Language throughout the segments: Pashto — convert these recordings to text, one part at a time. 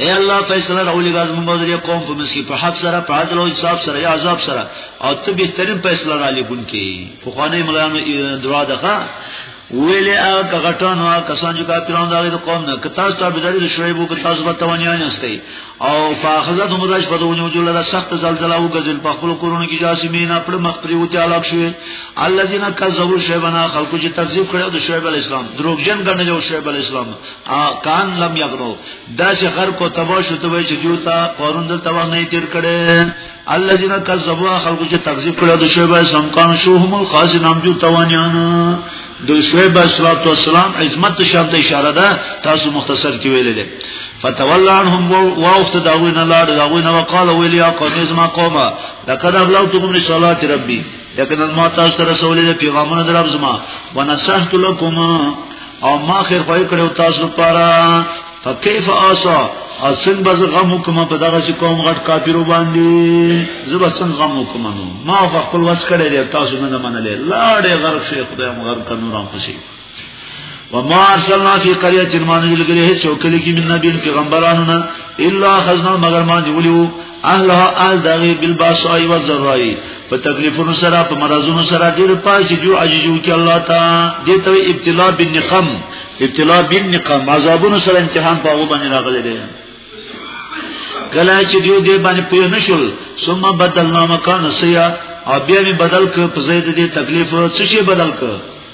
اے الله فیصله راولې غاز مبذری قوم په مسکی په حق سره په عدل او انصاف سره یا عذاب سره او ته به ترین فیصله را لګون کی فخانه ملانو دروا دغه ویلې هغه کغټان هغه کسان چې کافرانو دغه د قوم نه کتاس ته بجاری د شعیب او تاسو په توانیان استي او فاخذت هم راش په دونیو جوړ له سخت زلزلہ او غزل په خپل کورونو کې جاسمین خپل مخ پرې وتی علاق شوې الذين كذبوا شعيبنا خلق چې تکذیب کړو د شعیب علی السلام دروغجن ګڼل یو شعیب علی السلام کان لم یغنو دا چې غر کو تبا شو ته چې جوتا قارون دلته نه تیر کړي الذين كذبوا خلق چې تکذیب کړو د شعیب اسلام کان شو هم القاضي نام جو توانیان د شعیب اسلام تو اسلام عظمت شرط اشاره ده تاسو مختصر کې ویل دي فتولى عنهم واخت داوین الله داوین وقال ویل یا قوم ازما قوما لقد ابلغتكم رسالات ربي لكن ما تاسو ته رسول دي پیغامونه درب زما ونصحت لكم او ما خیر پای کړو تاسو لپاره فكيف آسا او څنګه بز غم وکم په دغه چې قوم غټ کافرو باندې زبر څنګه غم وکم نو ما خپل وس کړی دی تاسو نه منلې لاړې غرق شي خدای مو غرق نور هم خوشي وما ارسلنا في قريه ما نزل غير هيڅ وکړي کې من نبي پیغمبرانو نه الا خزنا مگر ما دی ولیو اهلها اهل دغه بالباسای و ذرای په تکلیفونو سره په مرزونو سره ډیر پاج جو عجیجو کې الله تا دې ته ابتلا بالنقم ابتلا بالنقم عذابونو سره امتحان په هغه باندې راغلی دی کله چې دیو دې باندې پوه نشول ثم بدلنا مکان سیا او بیا می بدل ک په زید دې تکلیف څه شي بدل ک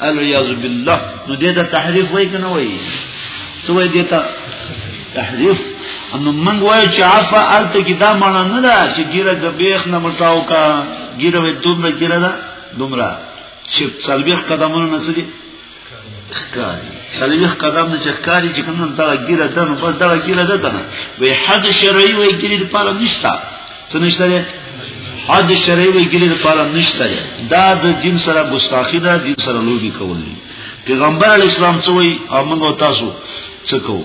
الیاذ بالله نو دې ته تحریف وای کنه وای څه وای دې ته تحریف انو من وای چې عفا الت کی دا معنا نه ده چې ګیره غبیخ نه مټاو کا ګیره وې دومره ګیره ده دومره چې سلبیخ قدمونه نه سړي ښکاری سلبیخ قدم نه چې ښکاری چې کوم دا ګیره ده نو بس دا ګیره ده نه وای حد شرعي وای ګیره په اړه نشته څه نشته دی حد شرعي وګړي لپاره نشته دی دا د دین سره ګستاخی ده دین سره لوبي کول دي پیغمبر علی اسلام څه وایي امنو تاسو څه کوو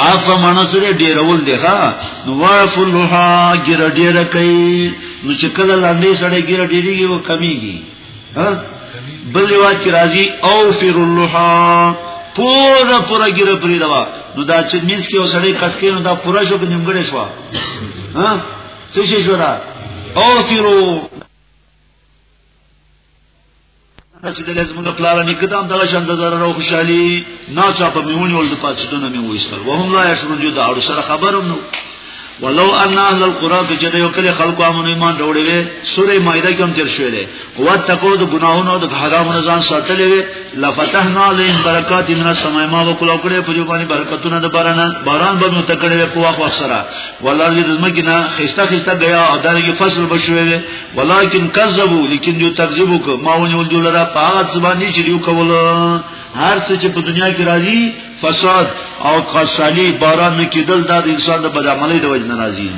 عاف معنی سره ډیرول دی ها نو واف لوها ګر ډیر کوي نو چې کله لاندې سره ګر ډیریږي او کمیږي بل روایت کې راځي او فر اللحا پورا پورا ګیره پرې دا نو دا چې مینس کې وسړې کټ کې نو دا پورا شو کې نیمګړې شو ها څه شي شو دا او فرو چې د لازم نه پلار نه کدام دغه شان د ضرر او خوشحالي نه چا په میونی ول د پاتې دونه مې وېستل وهم لا یشرون جو دا او سره خبرم نو ولو ان اهل القرى چې د یو کلی خلکو امن ایمان وروړي وي سوره مائده کې هم تیر شوې ده او تکو د ګناهونو او د حرامونو ځان ساتلې وي لفتحنا عليهم برکات من السماء ما وکړو کړې په جو باندې برکتونه د باران باران به متکړې وي په واخ وسره ولله د زمکینا خسته خسته غیا او دغه فصل بشوي وي ولکن کذبوا لیکن جو تکذیب کو ما ونیول جو لرا پاغت زبانی چې یو کول هر څه چې په دنیا کې راځي فساد او قصالی باران نه کیدل دا د انسان د بدعملی د وجه ناراضی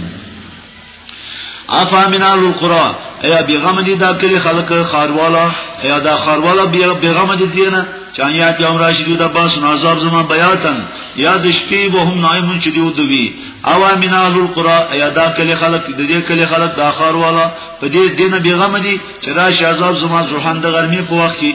افا من القرى ایا بیغم دي دا کلی خلق خاروالا ایا دا خاروالا بیغم دي دینه چان یاد یوم راشدو دا باس نازاب زمان بیاتن یا دشپی و هم نائمون چی دیو دوی او امین اهل القرآ یا دا کلی خلق د دې کلی خلق دا خار والا په دې دین بیغم دي چې راش عذاب زمان زوحان د غرمی په وخت کې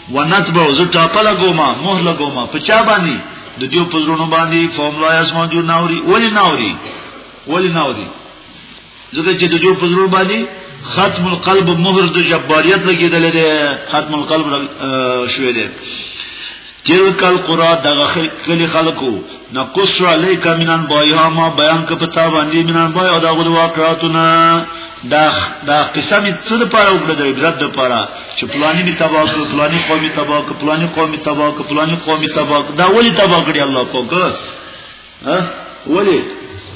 ونتبع زه ټاپه لګوما موه لګوما په چا باندې د دیو پزړونو باندې فهم لا اسمان جو ناوري ولی ناوري ولی ناوري ځکه چې د دیو پزړونو باندې ختم القلب مهر د جباریت لګیدل دی ختم القلب شوې دی تلک القرى دغه کلی خلکو نقص علیک من انبایها ما بیان ک پتا باندې من انبای او دا غو واقعاتنا دا دا قصه می څه د پاره وکړه د عبرت د پاره چې پلانی می تباہ کړ پلانی قومي تباہ کړ پلانی قومي تباہ کړ پلانی قومي تباہ کړ دا ولی تباہ کړی الله پاک ها ولی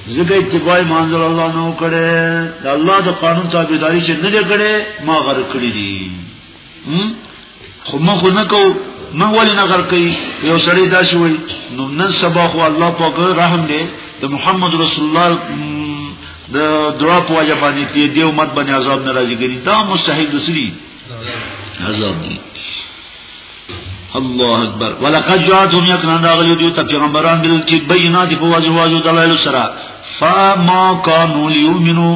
زګه اتباع مانځل الله نو کړي د الله د قانون تابعداري چې نه کړي ما غر کړی دي خو ما خو نه کو ما ولی نه غر کوي یو سړی دا شوی نو نن سبا خو الله پاک رحم دی د محمد رسول الله د دعا په وجه باندې دی دی امت باندې عذاب ناراضي ګری دا مستحیل دسری عذاب دی الله اکبر ولقد جاءتهم يقرن راغلی دی ته پیغمبران دل چې بینات په واجب واجب دلایل سره فما كانوا ليؤمنوا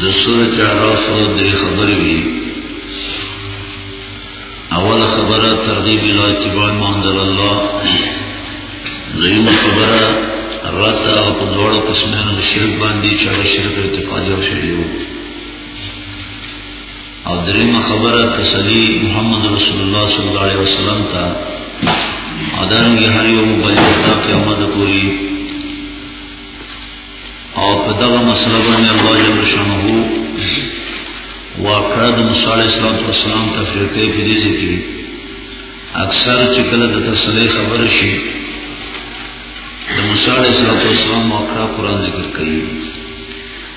د سورت عراف درې خبرې وي اوله خبره ترغیب الی اتباع ما انزل الله دویمه خبره رد او په دواړو قسمونو د شرک باندې چې هغه شرک اعتقادي او شرعي وو او دریم خبره تسلی محمد رسول الله صلی الله علیه وسلم ته ادارنګ هر یو مبلغ ته قیامت پوری او په دغه مسله باندې الله جل شانه واقعا د موسی علیه السلام تفریقه په دې ذکر اکثر چې کله د تسلی خبر شي د موسی علیه السلام واقعا قران ذکر کوي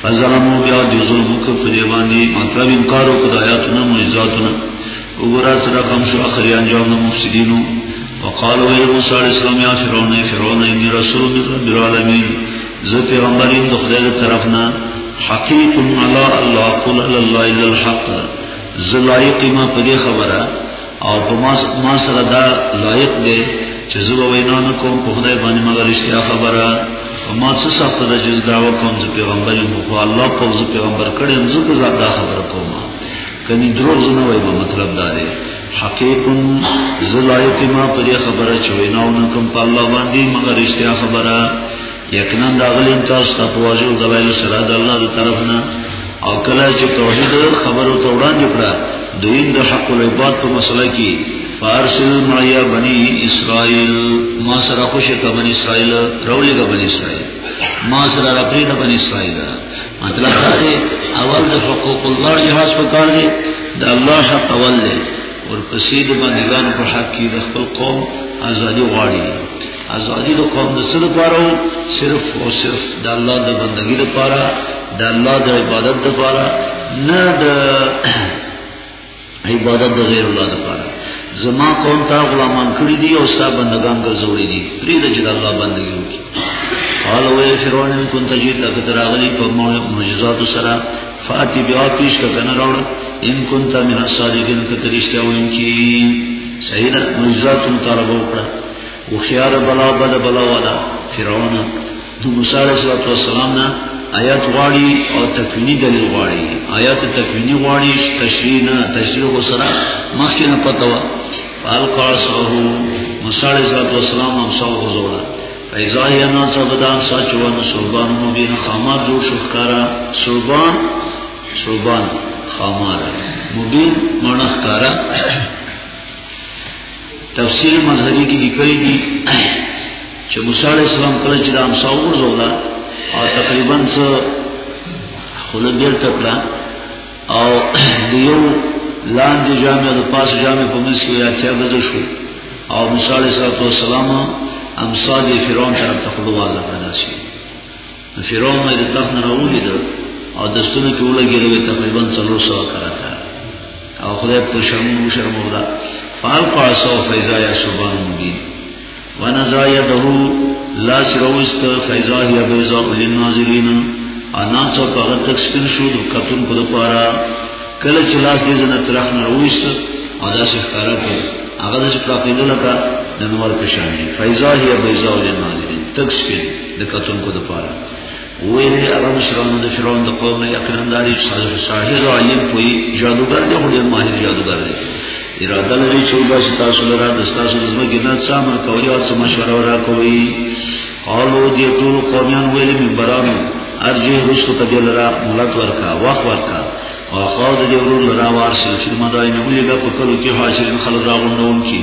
فظلمو بیا دی ظلم وکړ په دې باندې مطلب انکار وکړ د آیاتونو معجزاتونو وګوره سره کوم شو اخري انجام د مفسدینو وقالو ای موسی علیہ السلام یا فرعون ای فرعون انی رسول من رب العالمین زه پیغمبر یم د خدای تر طرف نه حقیق علی الله قل علی الله الا الحق زلایق ما په دې خبره او په ما ما سره دا لایق دی چې زه به وینا نه کوم په خدای باندې مګر رښتیا خبره او ما څه سخته ده چې زه دعوه کوم چې پیغمبر یم خو الله په زه پیغمبر کړی یم زه به ځان دا خبره کوم کني دروغ زه نه وایم مطلب دا دی حقیق زه لایق ما په دې خبره چې وینا نه کوم په الله باندې مګر رښتیا خبره یقینا راغلی تاسو ته په واضح دلایل سره د الله د طرف نه او کله چې توحید خبرو ته وړاندې کړه دوی د حق العباد په مسله کې فارسل معیا بنی اسرائیل ما سره خوشی کا بنی اسرائیل رولی کا بنی اسرائیل ما سره راپری کا بنی اسرائیل مطلب دا دی اول د حقوق الله جهاز په کار دی د الله حق اول دی ورپسې د بندگانو په حق کې د خپل قوم ازادي غواړي ازادي د قوم د سره پاره صرف او صرف د الله د بندګۍ لپاره د الله د عبادت لپاره نه د عبادت د غیر الله لپاره زما قوم ته غلامان کړی دي او ستا بندگان ګرځولې دي پرې د جد الله بندګي وکړي قال او فرعون ان كنت جئت فتراغلي فمول معجزات سرا فاتي بیا پیش کا کنه راوړ ان كنت من الصادقين کترشتاون کی سیدا معجزات مطالبه وکړه هوښیار بلا بل بلا والا فرعون د موسی علیه السلام نه آیات غواړي او تکوینی دلیل غواړي آیات تکوینی غواړي تشریح نه تشریح خو سره مخکې نه پته و فالقا سره موسی علیه السلام هم سو غزوړه فیضا یا نا سبدان ساچوان سربان مبین خامار جوړ شخکارا سربان سربان خامار مبین مانا خکارا تفسیر مذهبی کې لیکلي دي چې موسی علی السلام کله چې د امسا وګرځولا او تقریبا څه خوله بیرته کړه او د یو لاندې جامع د پاس جامع په منځ کې یا چا غزه شو او موسی علی السلام امسا د فرعون طرف ته خلواز کړه شي نو فرعون مې د تخت نه راولید او د ستونو کې ولګېدل تقریبا څلور سوه کراته او خدای په شرمونو وشرموله فالقوا عصاه فاذا هي ثوبان مبين ونزع يده لاس روست فاذا هي بيضاء للناظرين انا څو هغه تک سپین شو د کتون په لپاره کله چې لاس دې زنه ترخ نه رويست او دا څه ښکارا کوي هغه د څه پراپېدل کا د نور په شان دي فاذا هي بيضاء للناظرين تک سپین د کتونکو دپاره ویلې هغه مشرانو د فرعون د قوم نه یقینا دا دی صالح ساحر او علیم پوهي جادوګر دی خو ډېر ماهر جادوګر دی اراده لري چې وباسي تاسو لره د ستاسو د ځمکې نه څه امر کوي او څه مشوره ورکوي قالو دې ټول قومیان ویلې منبرانو ارجه رسو ته دې لره ملت ورکا وخت ورکا او خاو دې ورور لره وارسل چې مداینه ولې په کلو کې حاصل خلک راغونډون کی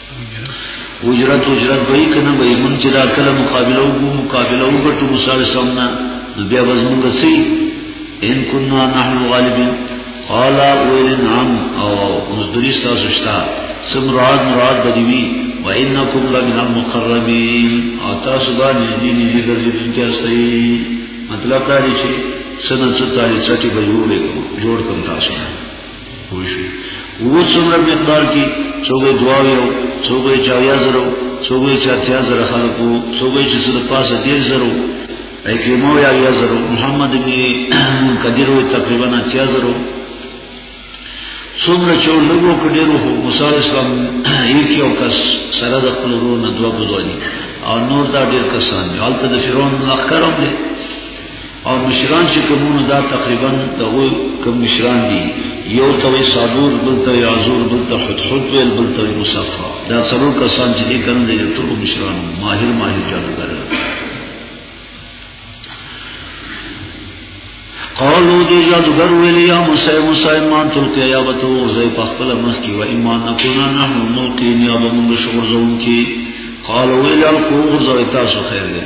اجرت اجرت به کنه به من چې دا کله مقابله وګو مقابله وګټو مصالح سمنا بیا وزمون غسي ان كنا نحن غالبين قال ويل نعم او مزدري تاسو شتا سم مراد مراد بدوي وانكم لمن المقربين او تاسو باندې دې دې درځي چې مطلب دا دی چې سنن ستاري چټي به جوړ کوم تاسو نه پوه شو اووه څومره مقدار کې څوک یې دوه یو څوک یې چا یا زرو څوک یې چا تیا زره خلک وو څوک یې چې څه د پاسه ډېر زرو عکرمه یا یا زرو محمد بن قدیر وو تقریبا تیا زرو څومره چې لږو کې ډېرو خو موسی اسلام یو کې او کس سره د خپل ورو نه دوه په دوه دي او نور دا ډېر کسان دي حالت د فرعون لخرم دي او مشران چې کومونو دا تقریبا دغوی کوم مشران دي یو ته وي صابور بل ته عزور بل ته حتحد ویل بل ته مصفا دا څلور کسان چې دي کنه د ټولو مشران ماهر ماهر جادوګر قالو دی جادوګر ویل یا موسی موسی ایمان تل کې یا بتو زې په خپل مخ کې و ایمان نه کو نه نه ملکی نه به موږ شغل زون کې قالو ویل کو غزوی تاسو خیر دی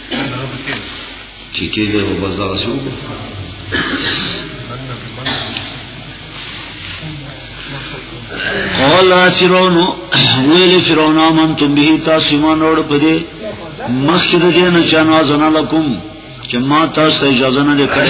چې کې دی او بس دغه شو قال فرعون ویل فرعون من تم به تاسو ما نور پدې مخکې دې نه چانه ځنه لکم چې ما تاسو اجازه نه لیکل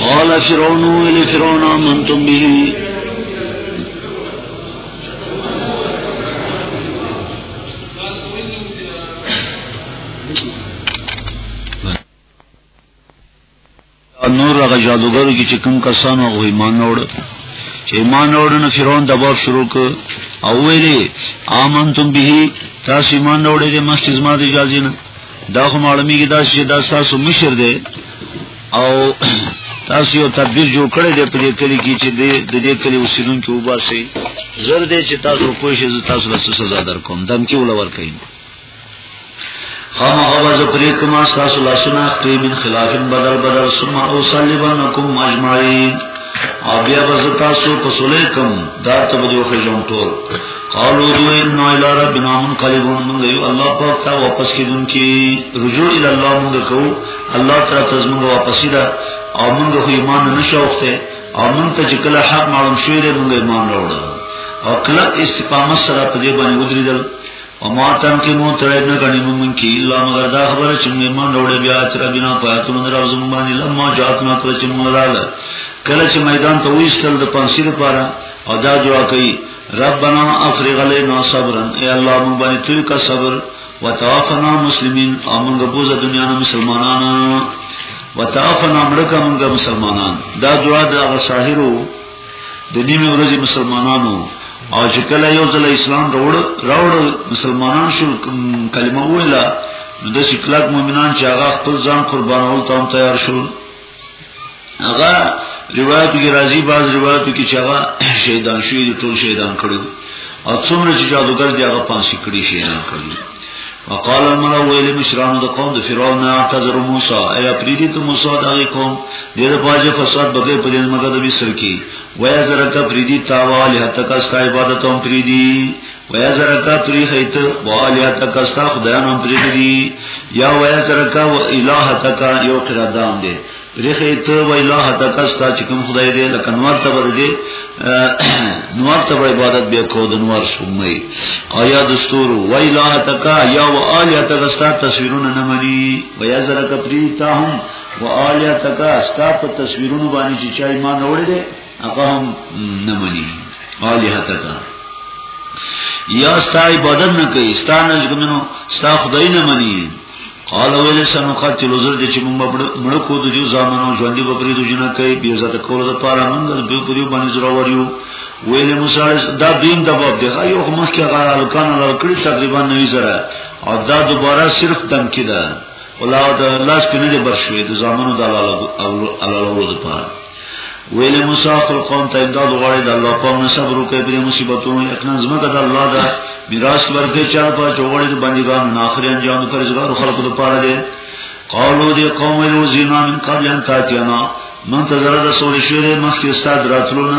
قال فرعون ویل فرعون آمنتم به نور هغه جادوګرو چې کوم کسان هغه ایمان نه وړل چې ایمان نه وړل نو فرعون دباب شروع ک او ویلې آمنتم به تاسو ایمان نه وړل د مسجد ما د اجازه نه دا خو معلومیږي دا چې دا تاسو مشر دی او تاسو یو تدبیر جوړ کړی دی په دې کلی کې چې د دې کلی اوسیدونکو وباسي زر دې چې تاسو کوی شئ تاسو له سزا درکوم دم کې ولور کین خامخا وز پریکما تاسو لاسونه خپل من خلاف بدل بدل ثم اوصلبنکم اجمعین او بیا بز تاسو په سولې کم دا ته به یو خجم ټول قالو دو ان الى ربنا منقلبون من الله پاک ته واپس کیدونکي رجوع الى الله موږ کوو الله تعالی ته زموږ واپسی ده او موږ خو ایمان نه شوخته او موږ ته چې کله حق معلوم شوی دی موږ ایمان راوړل او کله استقامت سره په دې باندې ودرېدل او ما تم کې مو ترې نه غني موږ کې الا مگر دا خبره چې موږ ایمان راوړل بیا چې ربنا پاتون نه راو زموږ باندې لمما جاتنا کړ چې موږ رااله کله چې میدان ته وېستل د پنځیر لپاره او دا دعا کوي ربنا افرغ علينا صبرا اے الله موږ باندې تل کا صبر وتوفنا مسلمین او موږ بوزه دنیا نه مسلمانانو وتوفنا مړکه موږ مسلمانان دا دعا د هغه ساحرو د نیمه ورځې مسلمانانو او چې کله یو ځل اسلام راوړ راوړ مسلمانان شو کلمه ویله نو د شکلک مؤمنان چې هغه خپل ځان قربانول ته تیار شول هغه روایت کې راځي باز روایت کې چې هغه شهیدان شوی دي ټول شهیدان کړي او څومره چې جادوګر دی هغه پانسی کړي شهیدان کړي وقال الملا ویل مشران د قوم د فرعون نه اعتذر موسی ای اپریدی ته موسی دغه قوم دغه پاجه فساد بغیر په دې مګر د مصر کې وای زرکه پریدی تاواله تک استا عبادت هم پریدی ویا زرکا پری خیت والیا تک استا خدایان هم پری دی یا ویا زرکا و الہ تک یو قرادام دی پری خیت و الہ تک استا چکم خدای دی لکه نور ته ور دی نور ته عبادت بیا کو د نور سمې آیا دستور و الہ تک یا و الیا تک استا تصویرونه نه منی ویا زرکا پری تا هم و الیا تک استا په تصویرونه باندې چې چا ایمان وروړي هغه هم نه مني الہات ته یا ستا عبادت نه کوي ستا نه کومنو ستا خدای نه مني قال ویل سنو قاتل زر دې چې موږ مړ کو د جو زامنو ژوند به پرې د جنا کوي بیا ځات کول د پاره موږ به پرې باندې زرا وریو ویل موسی دا دین د باب دی یو هم چې هغه الکان لور کړی تقریبا نه زره او دا دوباره صرف دم کې ده ولا د لاس کې نه برشوي د زامنو د الله الله لپاره ویل موسی خپل قوم ته امداد غواړي د الله په نوم صبر وکړي په مصیبتونو یقینا زمګه د الله دا میراث ورکړي چې په چوغړي د بندګانو نه اخري انجام پرځګار خلکو ته پاره دي قالو دي قوم له زینا من قبل ان تاتینا منتظر د سورې شوره مخکې استاد راتلونه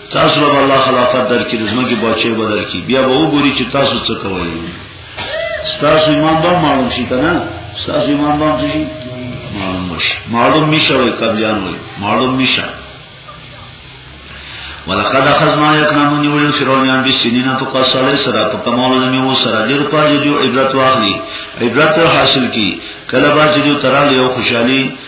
تاسو به الله خلافت درکې د زمکه بچي به درکې بیا به وګوري چې تاسو څه کوئ تاسو ایمان به معلوم شي کنه تاسو ایمان به شي معلوم شي معلوم نشه وي قبلیان وي معلوم نشه ولقد اخذنا يكنمون يولي فرعونان بالسنين فقصل سرا فكمال لم يو سرا دیر پر جو عبرت واخلي عبرت حاصل کی کله با چې جو ترال یو خوشحالي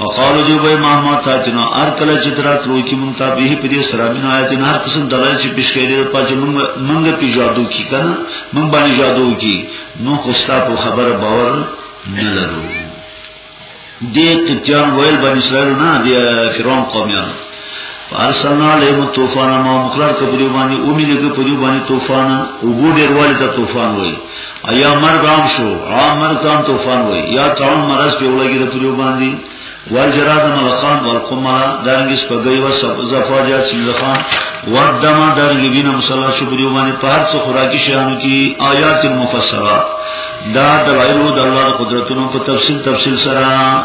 وقالو جو بای ماما تا تینا ار کلا چی درات روی کی منتا بیهی پدی سرامین آیتین هر قسم دلائی چی پیش کئی دیر پاچی منگ پی جادو کی کنا منگ بانی جادو کی نو خستا پو خبر باور نلرو دی قبطیان ویل بانی اسرائیلو نا دی فرعون قومیانو فارسلنا علیهم الطوفان ما مقرر ک پدیو باندې او می لګ پدیو باندې طوفان او بو ډیر والی ته طوفان وای ایا مرګ عام شو عام مرګ ته طوفان وای یا تاون مرض په ولګی د پدیو باندې والجراد ملخان والقمرا دارنګ سپګي و سب زفاجا چنځخان ودم دارنګ وین مصلا شو پدیو باندې په هر څو خوراکي شیانو کې آیات مفسرات دا دلایل د الله قدرتونو په تفصیل تفصیل سره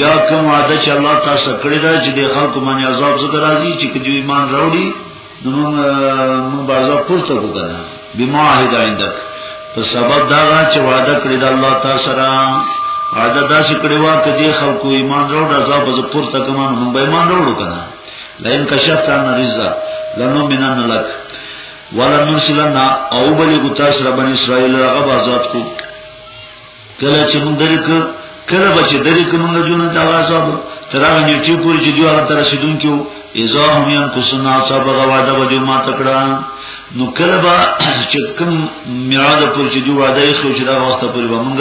یا کوم وعده چې الله تاسو کړی دا چې د خلکو باندې عذاب زده راځي چې کدی ایمان راوړي نو موږ بازار پورته وکړه بما عهد عندك په سبب دا چې وعده کړی دا الله تاسو سره وعده دا چې کړی وا کدی خلکو ایمان راوړ عذاب زده پورته کوم موږ به ایمان راوړو کنه لئن کشفت عن رزق لنو منن لك ولن نرسلنا او بلی گتا سر بن اسرائیل رغب آزاد کو کله چې موږ درک کله به چې درک موږ جون دا عذاب تر هغه نیټه پورې چې دوی هغه تر رسیدون کیو اذا هم یان کوسنا صاحب غواده به ما تکړه نو کله به چې کوم میعاد پورې چې دوی وعده یې خو چې دا وخت پورې به موږ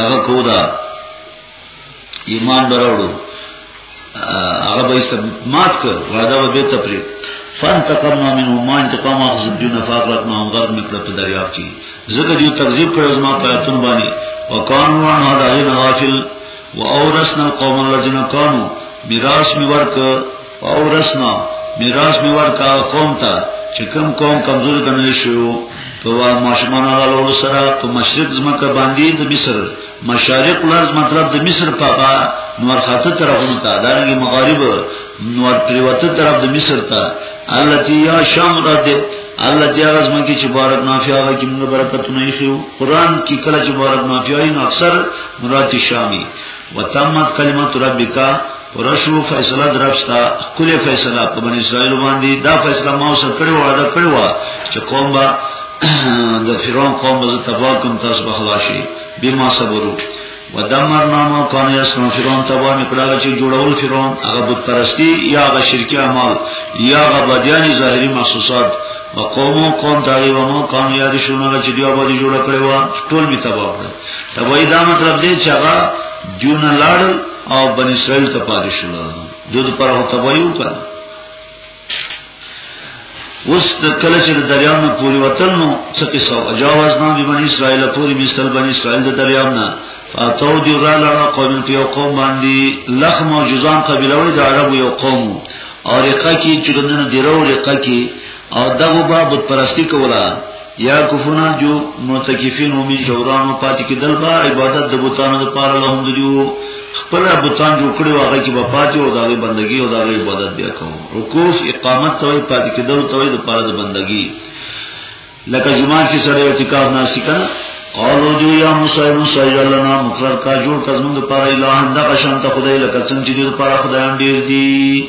دغه کودا ایمان براوړو هغه به سب مات کړ وعده به ته پرې فانتقمنا منهم ما انتقام اخذ دون فاقرتنا هم غرق مکړه په دریاب کې زګر یو تکذیب کړو زما پیاتون باندې وکانو عن هذا غافل واورثنا القوم الذين كانوا میراث می ورک او رسنا میراث می ورکا قوم ته چې کوم قوم کمزور کنه شو په ماشومان غلول سره په مشرق زمکه باندې د مصر مشارق لرز مطلب د مصر په با نور خاطه طرفونو ته دغه مغارب نور پریوته طرف د مصر ته التي یا شام را دې الله دې هغه زمکه چې بارک نافیا هغه کې موږ برکتونه یې خو قران کې کله چې بارک نافیا یې اکثر مراد شامی وتمت کلمت ربک ورشو فیصله درپستا کله فیصله په بنی اسرائیل باندې دا فیصله ما سره کړو وعده کړو چې قوم با د فرعون قوم به تباہ کوم تاسو به خلاصي بما صبرو ودمرنا ما كان يسمع فرعون تباہ میکړه چې جوړول فرعون هغه بت پرستی یا هغه شرکی اعمال یا هغه بدیانی ظاهری محسوسات وقومو قوم داوی ومو کانو یادشونه چې دیو باندې جوړ کړو ټول می تباہ کړ ته وای دا مطلب دی چې هغه دیون لاړ او بن اسرائیل ته پاتې شول دوی پر هغه تبایو کړ اوس د کله چې د دریاب نه پوری وتل نو څه قصه اجاواز نه به بنی اسرائیل پوری مثال بنی اسرائیل د دریاب نه فاتو دی را لغه قوم په یو قوم باندې لخ معجزان قبیله وي د عربو یو قوم او رقه کې چې ګندنه دیرو رقه کې او دغه با بت پرستی کولا یا کفنا جو متکفین او می جوران او پاتې کېدل با عبادت د بوتانو د پاره له هم دیو خپل بوتان جوړ کړي واغې کې به پاتې او دغه بندگی او دغه عبادت بیا کوو رکوع اقامت توي پاتې کېدل توي د پاره د بندگی لکه جمعه کې سره اعتکاف ناشې کنه قالو جو یا موسی موسی لنا مقرر کا جوړ کزمون د پاره الہ اند قشان ته خدای لکه څنګه چې د پاره خدایان ډیر دي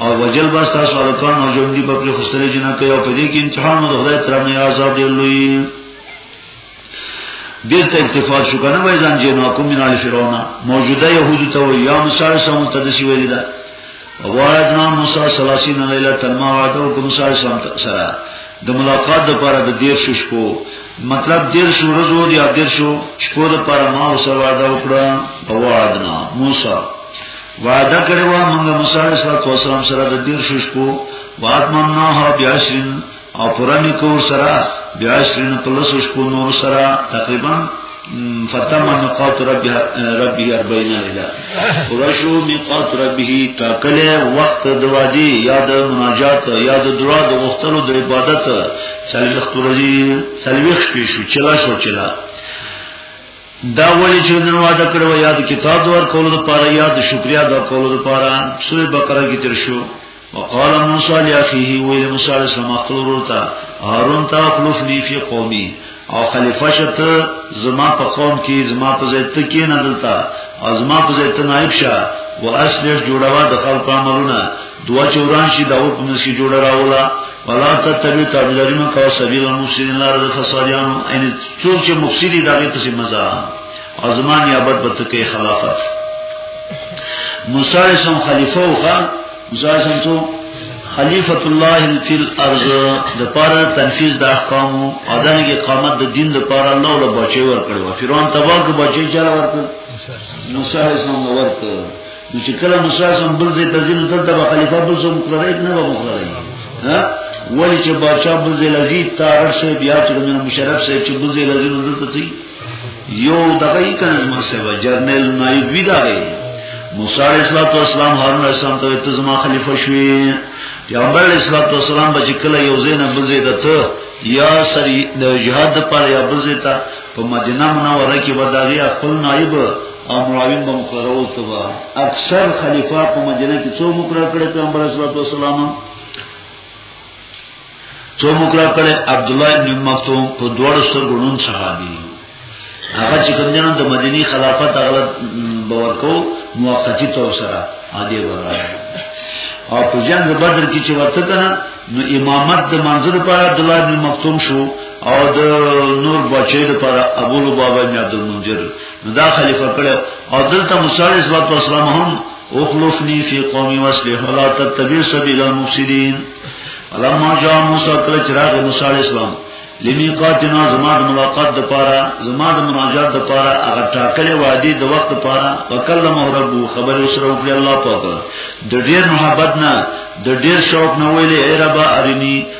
او وجل با تاسو الکان او جون دی په خپل خستری جنا کوي او په دې کې امتحان د خدای تر نه عذاب دی لوی دیر ته اتفاق شو کنه وای ځان جنو کوم من ال فرعون موجوده يهودو ته وای یا موسی سم تدسی ویل دا وارجنا موسی 30 لیله تنما وعده کوم موسی سم سره د ملاقات لپاره د دیر شو شپو مطلب دیر شو ورځو یا دیر شو شپو لپاره ما وسره وعده وکړه او وارجنا موسی وعده کړی و موږ موسی علیه السلام سره د دیر شش کو واتمنا ها بیاشرین او قران کو سره بیاشرین پلس شش کو نور سره تقریبا فتم مقات ربی ربی 40 لیلا ورشو مقات ربی تاکله وخت دوادی یاد مناجات یاد دعا د وختلو د عبادت سلوخت ورځی سلوخت پیشو چلا شو چلا دا ولی چې نن وعده کړو یا د کتاب دور کولو لپاره یا د شکریا د کولو لپاره سوره بقره کې تر شو وقال موسی لاخيه ویل موسی علیہ السلام خپل ورته هارون ته خلف لی فی قومي او خلیفہ شت زما په قوم کې زما په ځای ته کې نه دلتا او زما په ځای ته نائب شه واصلح جوړوا د خلق عملونه دوا چوران شي دا په مسکی جوړ راولا ولا تتبع تابعداري ما کا سبیل المفسدين لار د فسادیان ان څوک چې مفسدي دغه پسې مزه ازمان یا بد بد کې خلافت موسی سم خلیفہ وکا موسی سم تو خلیفۃ الله فی الارض د پاره تنفیذ د احکام او دغه اقامت د دین د پاره الله له بچي ور کړو فرعون تبا کو بچي چاره ور کړ موسی سم ور کړ نو چې کله مساسم بل ځای ته ځینو دلته به خلیفه بل څه مقرره نه به مقرره ها ولی چې بادشاہ بل ځای لذي تارړ سه بیا چې موږ مشرف سه چې بل ځای لذي نو دلته تی یو دغه یې کنه ما سه و جرنل نایب وی دا دی موسی علیہ الصلوۃ والسلام هارون علیہ السلام ته ته زما خلیفہ شوی پیغمبر علیہ الصلوۃ والسلام به کله یو ځای نه بل ځای ته یا سری د جهاد پر یا بل ځای ته په مدینه منوره کې وداغي خپل نایب او معاون به مقرر وسوه اکثر خلیفہ په مدینه کې څو مقرر کړي پیغمبر صلی الله علیه وسلم څو مقرر کړي عبد الله بن مکتوم په دوړ سره ګونون صحابي هغه چې کوم جنان د مدینی خلافت هغه باور کو موقتی تور سره عادی ورا او په جنگ بدر کې چې ورته کنه نو امامت د منظر پر عبد الله بن مکتوم شو او د نور بچی د پر ابو لبابا بن عبد المنذر نو دا خلیفہ کړه او دلته موسی علیہ الصلوۃ والسلام هم اخلفنی فی قومی وصلح ولا تتبع سبیل المفسدین علما جاء موسی کله چراغ موسی علیہ السلام لمیقاتنا زما د ملاقات د پاره زما د مناجات د پاره هغه ټاکلې وادي د وخت د پاره وکلم رب خبر سره وکړي الله پاک د ډیر محبت نه د ډیر شوق نه ویلې ای رب ارنی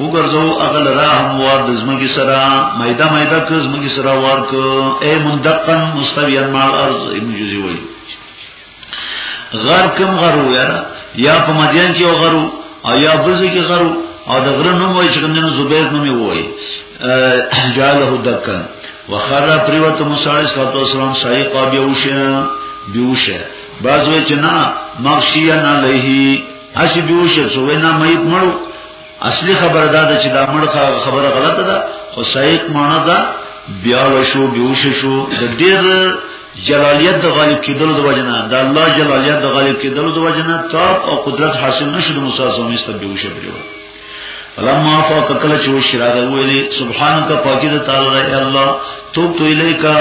وګرځو اغل را هموار د زمګي سره ميدا ميدا ک زمګي سره وار ک اي مندقن مستويا مع الارض ابن جوزي وای غر کم غرو یاره یا په مدین کې غرو او یا بزی کې غرو او د غره نوم وای چې کوم جن زبیر نوم یې وای جاله دکن وخر پریوت موسی علیہ السلام صحیح قابیه وشه بیوشه بعضوی چې نه مغشیان علیه اسی بیوشه سو نه مېت مړو اصلي خبره دا ده چې دا مړ خبره غلطه ده خو صحیح معنی دا بیا وشو بیوش شو د ډیر جلالیت د غالب کېدل د وجنه د الله جلالیت د غالب کېدل د وجنه تاب او قدرت حاصل نشو د موسی زمي ست بیوش پریو فلما فاق کل چو شراغ ویلی سبحانك پاکی د تعالی الله توب تو الیکا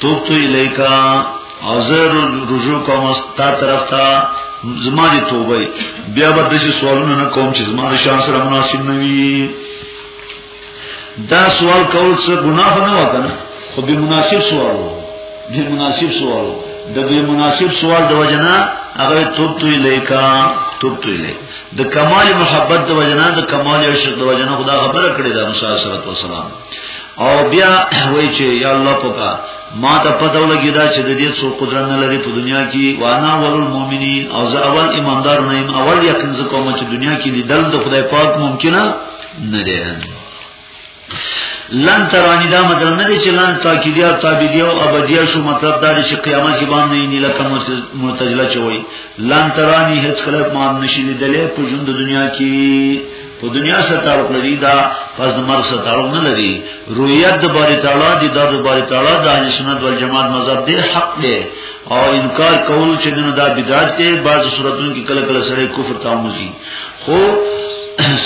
توب تو الیکا او زه رجوع کوم ستا طرف ته زما دې توبه بیا به د سوالونه نه کوم چې زما د شان سره مناسب نه وي دا سوال کول څه ګناه نه وکنه خو به مناسب سوال وو به مناسب سوال وو د به مناسب سوال د وجنا هغه توب تو الیکا توب تو الیک د کمال محبت د وجنا د کمال عشق د وجنا خدا خبره کړې ده موسی صلی الله علیه وسلم او بیا وای چې یا الله پکا ما ته پته ولګی دا چې د دې څو قدرت نه لري په دنیا کې وانا ول المؤمنین او زه اول ایماندار نه ایم اول یقین ز کوم چې دنیا کې لیدل د خدای پاک ممکنه نه دی لن ترانی دا مطلب نه دی چې لن تاکیدی او تابیدی او ابدی شو مطلب دا دی چې قیامت کې باندې نه لکه معتزله چوي لن ترانی هیڅ کله ما نشي لیدلې په ژوند دنیا کې په دنیا سره تعلق لري دا فز مر سره تعلق نه لري رؤیت د باری تعالی دی دا د باری تعالی د اهل سنت والجماعت مذهب دی حق دی او انکار کول چې دنه دا بدعت دی بعض صورتونو کې کله کله سره کفر تاموزي خو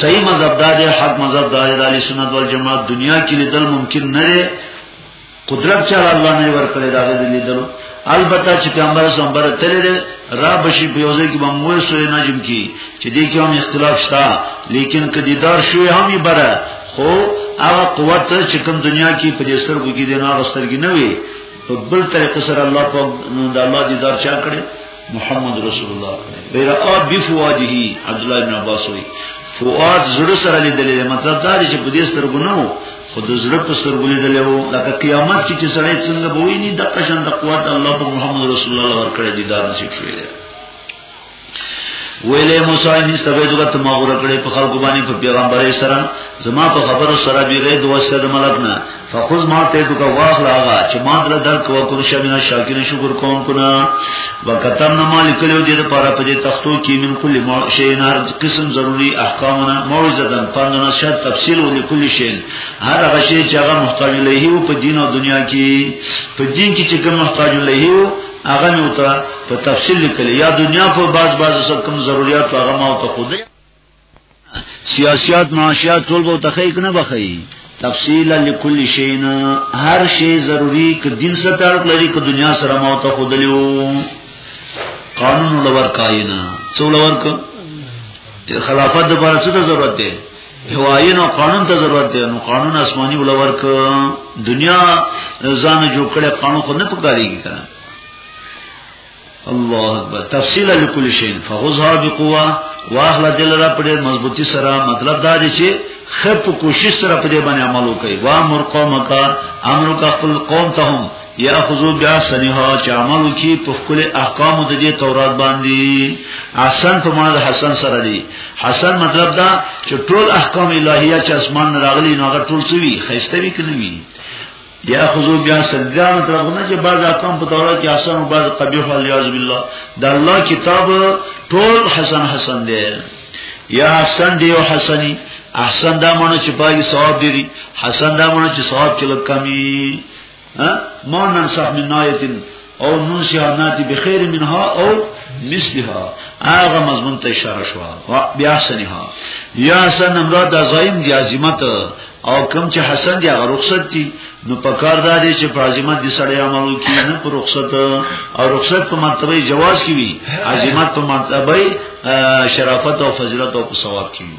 صحیح مذهب دا دی حق مذهب دا دی د اهل سنت والجماعت دنیا کې لیدل ممکن نه دی قدرت چا الله نه ورکړي دا دې لیدلو البته چې پیغمبر اسلام بر تللی دی را بشي په یوځای کې بموي سورې نجم کې چې دې کې هم اختلاف شته لیکن کدی دار شوی هم یې بره خو هغه قوت چې کوم دنیا کې په دې سر کې دی نه غسترګي نه وي په بل طریقه سره الله په د الله دیدار چا کړي محمد رسول الله بیرا بفواده عبد الله بن عباس وی فواد زړه سره لیدلې مطلب دا دی چې په دې سترګو نه وو خو د زړه په سترګو لیدلې وو لکه قیامت کې چې سړی څنګه به ویني د قشن د قوت الله په محمد رسول الله ورکړې دي دا نصیب شوی دی ویلې موسی نه سبې دغه ته مغور کړې په خلکو باندې په پیغمبري سره زما په خبرو سره بیغې دوه سره ملک نه فخذ ما ته تو کا واخلا آغا چې ما در در کو کو شمن شاکر شکر کوم کنا وکتن مالک له دې لپاره په دې تختو کې من کل ما شی نار قسم ضروری احکامنا موعظه دن پندنا شر تفصیل او لكل شی هر هغه شی چې هغه محتاج له او په دین او دنیا کې په دین کې چې کوم محتاج له او هغه نو ته په تفصیل لیکل یا دنیا په باز باز سب کوم ضرورت هغه ما ته خو سیاسیات معاشیات ټول به تخیق نه بخی تفصیلا لكل شيء هر شی ضروری ک دین سره تعلق لري ک دنیا سره مو ته خودلیو قانون لور کاینا څو لور کو خلافت د بار څه ضرورت دی هواین او قانون ته ضرورت دی نو قانون آسماني ولور ک دنیا ځان جوړ کړي قانون خو نه پکاريږي الله اکبر تفصیل لكل شيء فخذها بقوه واخلا دل را پدې مضبوطی سره مطلب دا دی چې خپ کوشش سره پدې باندې عمل وکړي وا مر قوم کا امر کا خپل قوم ته هم یاخذو بیا سنها چې عمل وکړي په خپل احکام د دې تورات باندې احسن په معنا د حسن سره دی حسن مطلب دا چې ټول احکام الهیه چې اسمان راغلي نو هغه ټول سوي خيسته وی کني یا خذو بیا سجان ترغونه چې بعض احکام په توله کې حسن او بعض قبیح الیاذ بالله د الله کتاب ټول حسن حسن دی یا حسن دی او حسنی احسن دا مونږ چې پای ثواب دی حسن دا مونږ چې ثواب کې لکمی ها مونږ نن صاحب نایتین او ننسیها ناتی بخیر منها او مثلها هغه مضمون ته اشاره شو بیا سنها یا سن مراد عظیم دی عظمت او کم چې حسن دی هغه رخصت دی نو پکار دا دی چې په عظمت دي سړی عمل کوي نه په رخصت او رخصت په مرتبه جواز کی وي عظمت په مرتبه شرافت او فضیلت او ثواب کی وي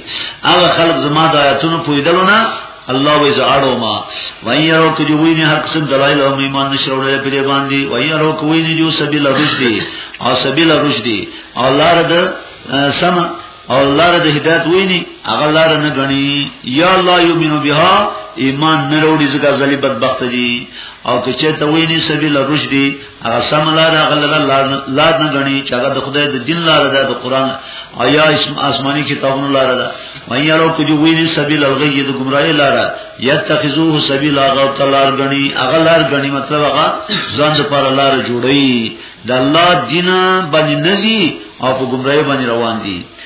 هغه خلق زما د آیاتونو پویدلو نه الله وی زاړو ما وای یو کجو وی نه هر قسم دلایل او ایمان نشوړل په دې باندې وای یو کوی نه جو سبیل رشد او سبیل رشد او لار د سم او لار د هدایت وی نه هغه لار نه غنی یا الله یمنو بها ایمان نه وروړي ځکه ځلې بدبخت دي او که چه ته وی نه سبیل رشد هغه سم لار هغه لار لار نه غني چې هغه د خدای د دین لار ده د قران آیا اسم آسماني کتابونو لار ده وای یارو کو جو ویني سبیل الغی د گمراهی لار یتخذوه سبیل هغه تلار غني هغه لار غني مطلب هغه ځان د پر لار جوړي د الله دینه باندې نزي او په گمراهی باندې روان دي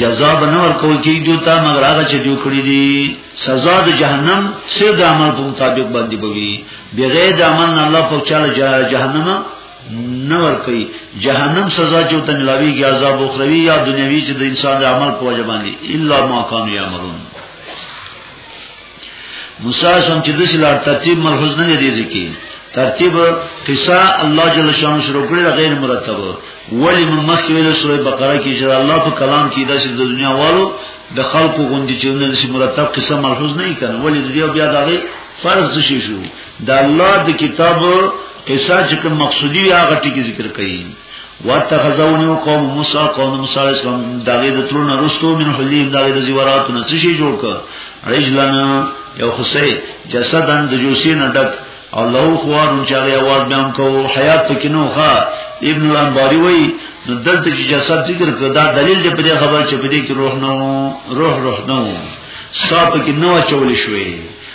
جزا به نه ورکول کیږي دوی ته مگر هغه چې دوی کړی دي سزا د جهنم سر د عمل په مطابق باندې بوي بغیر د عمل نه الله په چاله جهنم نه ورکي جهنم سزا چې ته ملاوي کې عذاب اخروی یا دنیوي چې د انسان د عمل په وجه باندې الا ما کانوا یعملون مساسم چې د سلار ترتیب ملحوظ نه دی ځکه ترتیب قصه الله جل شانه شروع کړی غیر مرتب ولی من مخکې ویل سورې بقره کې چې الله په کلام کې داسې د دنیا والو د خلقو غوندي چې نه داسې مرتب قصه ملحوظ نه کړي ولی د دې بیا دغه فرض شي شو د الله د کتاب قصه چې کوم مقصودی هغه ټکی ذکر کړي واتخذونو قوم موسی قوم موسی علیہ السلام داغه د ترون رستو من حلیم داغه د زیورات نه څه شي جوړ ک رجلنا یو خسه جسدن د جوسی نه ډک او لو خوارون چې هغه आवाज بیان کوو حیات پکې نو ښا ابن الانباری وای نو دلته چې جسد ذکر کړه دا دلیل دی په دې خبر چې په دې کې روح نو روح روح نو صاحب کې نو چول شوې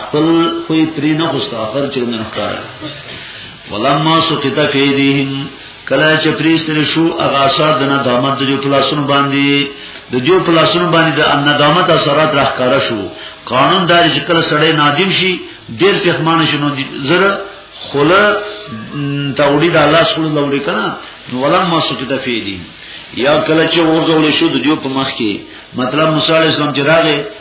خپل خو یې پرې نه خوسته اخر چې نه ښکار ولما سقط فی ایدیهم کله چې پریستل شو هغه اثر د ندامت د جو پلاسونو باندې د جو پلاسونو باندې د ندامت اثرات راخاره شو قانون دار چې کله سړی نادم شي ډیر پخمان شنو زره خله تاوړي د الله سره لوري کنه ولما سقط فی ایدیهم یا کله چې ورغول شو د جو په مخ کې مطلب موسی علیه السلام چې راغی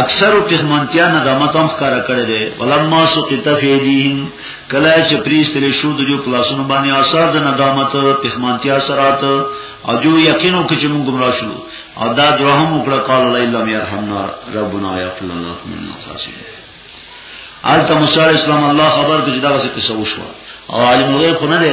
اکثر پښمنتیا نه غمه تم ښکارا کړی دی ولما سقط فی ایدیهم کله چې پریستل شو د جو کلاسونو باندې آثار د ندامت پښمنتیا سرات او جو یقینو کې چې موږ گمراه شو او دا درهم وکړه قال لا الا یرحمنا ربنا یغفر لنا من الخاسرین آلته موسی اسلام الله خبر کې دا څه قصه وشو او عالم غیب نه دی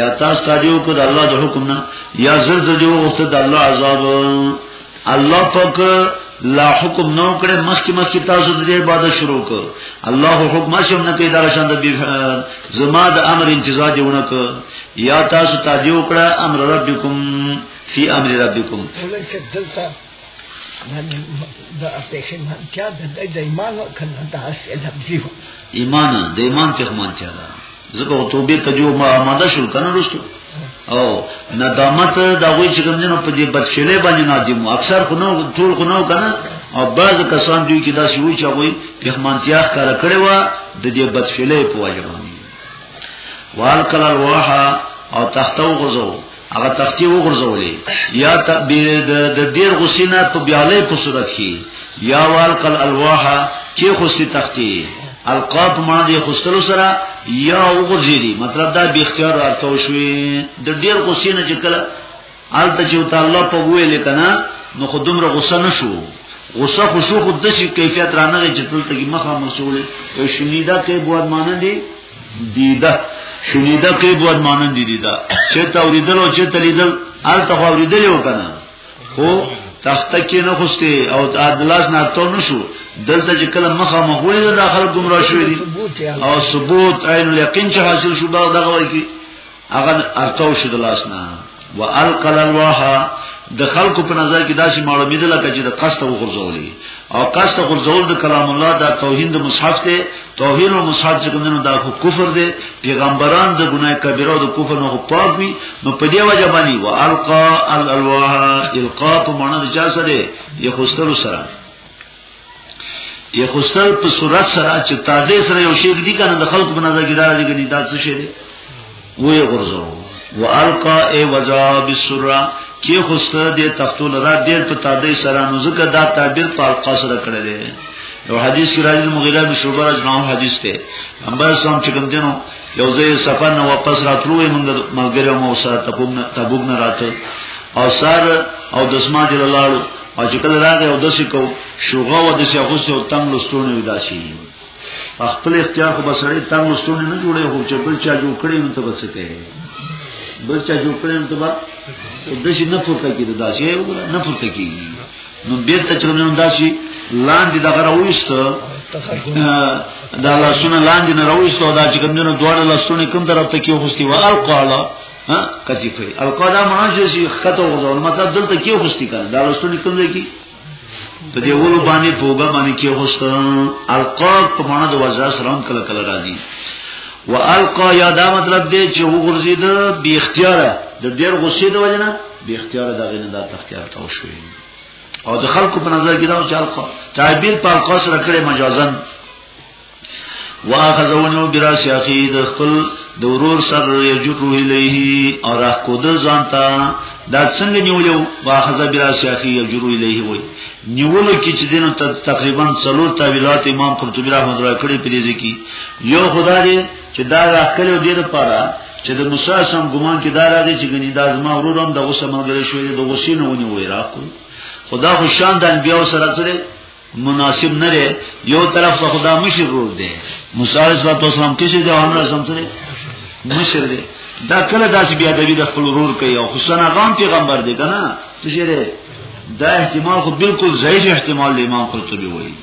یا تاسو تاجو کو د الله د حکم نه یا زر زر جو اوس د الله عذاب الله پاک لا حکم نو کړه مخکې مخکې تاسو د عبادت شروع کړ الله حکم شوم نه پیدا شاند به زما د امر انتظار دیونه ک یا تاسو تاجو کړه امر ربکم فی امر ربکم یعنی دا پښیمانتیا د دې د ایمان او کنه دا اصل لفظي و ایمان د ایمان پښیمانتیا ده ځکه او توبه ته جو ما آماده شو کنه رسو او ندامت دا وی چې کوم نه په دې بدشلې باندې نادم اکثر خو نو ټول خو نو کنه او بعض کسان دوی کې دا شوی چې هغه پښیمانتیا کار کړي و د دې بدشلې په وجه باندې وال کلر وها او تختو غزو هغه تختی وغورځولې یا د ډیر غسینه په بیاله په صورت کې یا والقل الواح چې خوستي تختی القاب ما دې خوستلو سره یا وغورځېدي مطلب دا به اختیار راته شوې د ډیر غسینه چې کله حالته چې تعالی په ویل کنا نو خودمره غصه نشو غصه خوشو خود د شي کیفیت رانه چې تل ته مخه مسولې شنیدا کې بواد مان دي دیده شنیده کې بود مانند دیده چې تا اوریدل او چې تلیدل هر ته اوریدل یو کنه خو تخته کې نه خوستي او ادلاس نه تو نشو دلته چې کله مخه مغولې د داخل گمراه شوې او ثبوت عین یقین چې حاصل شو باغ دغه وای کی هغه ارتاو شو د لاس نه والقل الواح د خلکو په نظر کې داسې معلومه ده لکه چې د قصد وغورځولې او قصد غورځول د کلام الله د توهین د مصحف ته توهین او مصحف چې کوم نه دا کفر دی پیغمبران د ګناه کبیره او د کفر نه پاک وي نو په دې وجه باندې والقا الالواح القا په معنا د چا سره یې خوستلو سره یې خوستل په صورت سره چې تازه سره یو شی دی کنه د خلکو په نظر کې دا دی کني دا څه شی دی وې غرزو والقا ای وجا بسرا کې خوسته دې تختو لرا ډېر په تازه سره نو ځکه دا تعبیر په القا سره کړل دی یو حدیث کې راځي مغیره بن شعبہ رجناو حدیث ته امبر سم چې کوم دینو یو ځای سفر نه واپس راتلو یې موږ ملګری مو سره تبوګ نه راته او سر او دسما جل الله او چې کله راغی او داسې کو شوغه و داسې اغوسه او تنګ لستونه ودا شي خپل اختیار خو بسړې تنګ لستونه نه جوړي خو چې بل چا جوړ کړی نو ته بس کوي بل چا جوړ کړی نو ته با داسې نه پورته کیږي داسې نه پورته کیږي نو بیرته چې نو داسې لاندې دغه راوښت دا لاسونه لاندې نه راوښت او دا چې کوم نه دوه لاسونه کوم طرف ته کې خوستي و القاله ها کثیفه القا دا معنا چې شي خطه وګور مطلب دلته کې خوستي کړه دا لوستل کوم دی کی په دې ولو باندې پوګه باندې کې خوست القا په معنا د وزرا سلام کله کله راځي والقا یا دا مطلب دی چې وګرځید بی اختیار د ډیر غصې د وجنه بی اختیار دا غینه دا تختیار تاو شوی او د خلکو په نظر کې دا چې القا تعبیر په القا سره کړی مجازن واخذونه براس اخی د خپل د ورور سر یجرو الیه اور اخ کو د ځانتا دا څنګه نیولیو واخذ براس اخی یجرو الیه وای نیولو کې چې دینو ته تقریبا څلور تعویلات امام قرطبی رحمۃ اللہ کړي په دې کې یو خدای دې چې دا راکلو دې لپاره چې د موسی سم ګمان کې دا راځي چې ګنې دا زما ورور هم د غوسه ملګری شوی د غوسې نه ونی وای راکو خدا خو شان د انبیو سره سره مناسب نه دی یو طرف ته خدا مشر رول دی موسی علیه السلام کسی دی هغه رسول سره مشر دی دا کله داسې بیا د وی د خپل رور کوي او حسین غام پیغمبر دی کنه څه شي دا احتمال خو بالکل ضعیف احتمال دی امام قرطبي وایي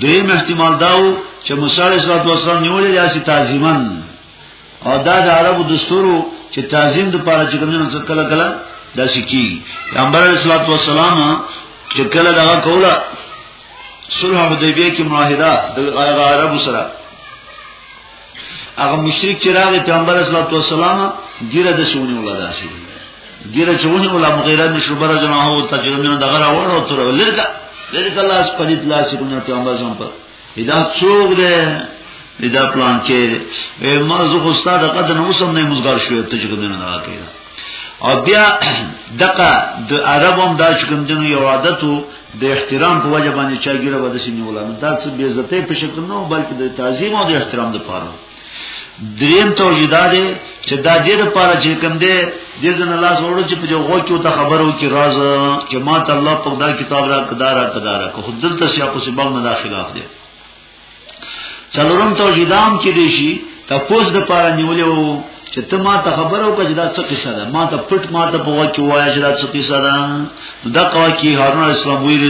دویم احتمال داو چې موسی علیه السلام نیولې داسې تعظیمن او دا د عربو دستورو چې تعظیم د پاره چې کومنه څه کله کله دا سکی پیغمبر علیه الصلاۃ والسلام چې کله دا کوله صلح حدیبیه کې معاهده د عربو سره هغه مشرک چې راغی پیغمبر علیه الصلاۃ والسلام ګیره د سونی ولا داسي ګیره چې ونه ولا مغیره نشو بر جناه او تجربه نه دغه راوړو تر لرګه لرګه الله سپلیت لا سکونه پیغمبر زم په دا څوک دی دا پلان کې ما زه خو ستاسو قدر نه اوسم نه مزګار شوې ته چې کوم نه راکې او بیا دغه د عربم دا چې کوم دنو یو عادتو د احترام په وجه باندې چا ګیره ودا سینې ولاله دا څه بی عزتۍ په شکل نه بلکې د تعظیم او د احترام لپاره دریم توجیه دا دی چې دا دې لپاره چې کوم دې دې ځن الله سره چې په جوغو کې ته خبرو کې راز چې ما ته الله په دا کتاب را کدارا کدارا کو خود دلته شیا په سبب نه خلاف دی څلورم توجیه دام کې دی شي تاسو د لپاره نیولې وو چې ته ما ته خبرو کې دا څه قصه ده ما ته پټ ما ته په وکی وایې چې دا څه قصه ده دا کوي هارون اسلام ویل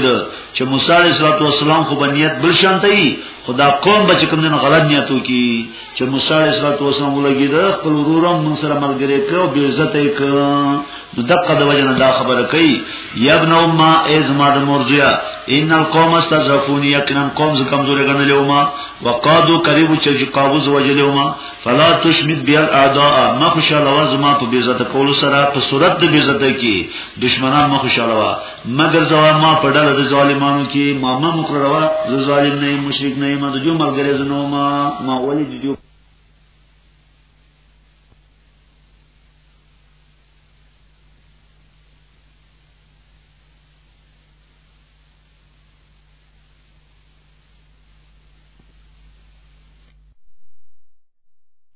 چې موسی علیه السلام خو بنیت بل شانته خدا قوم بچ کوم نه غلط نیت وکي چې موسی علیه السلام ولګي دا خپل ورورم من سره ملګری کړو بی عزت یې کړ نو دغه د وجنه دا خبره کوي یا ابن امه ای زما د مرجیا ان القوم استضعفون یقینا قوم ز کمزوري غنل یوما وقادو قریب چې قابوز وجل یوما فلا تشمت بیا الاعداء ما خوشاله وا زما په بی عزت کول سره په صورت د بی عزت کې دشمنان ما خوشاله وا مه ګرځوه ما په ډله د ظالمانو کې ما مه مقرروه زه ظالم نه یم مشرک نه یم د جو ملګری زه نه ما ما ولې د جو